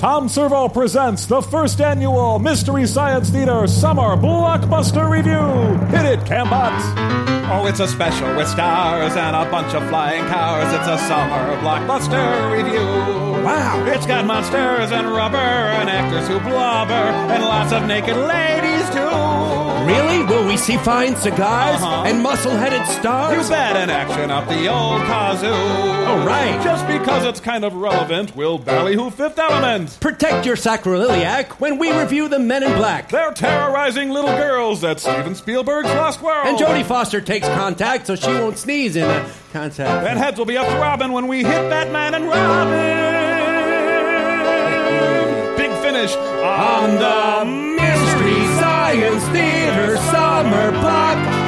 Tom Servo presents the first annual Mystery Science Theater Summer Blockbuster Review. Hit it, Cambot! Oh, it's a special with stars and a bunch of flying cars. It's a summer blockbuster review. Wow. It's got monsters and rubber and actors who blubber and lots of naked ladies too. We see fine cigars Uh-huh. and muscle-headed stars. You bet an action up the old kazoo. Oh, right. Just because it's kind of relevant, we'll ballyhoo Fifth Element. Protect your sacroiliac when we review the Men in Black. They're terrorizing little girls at Steven Spielberg's Lost World. And Jodie Foster takes Contac so she won't sneeze in the contact. And heads will be up throbbing when we hit Batman and Robin. Big finish on the Theater Summer Blockbuster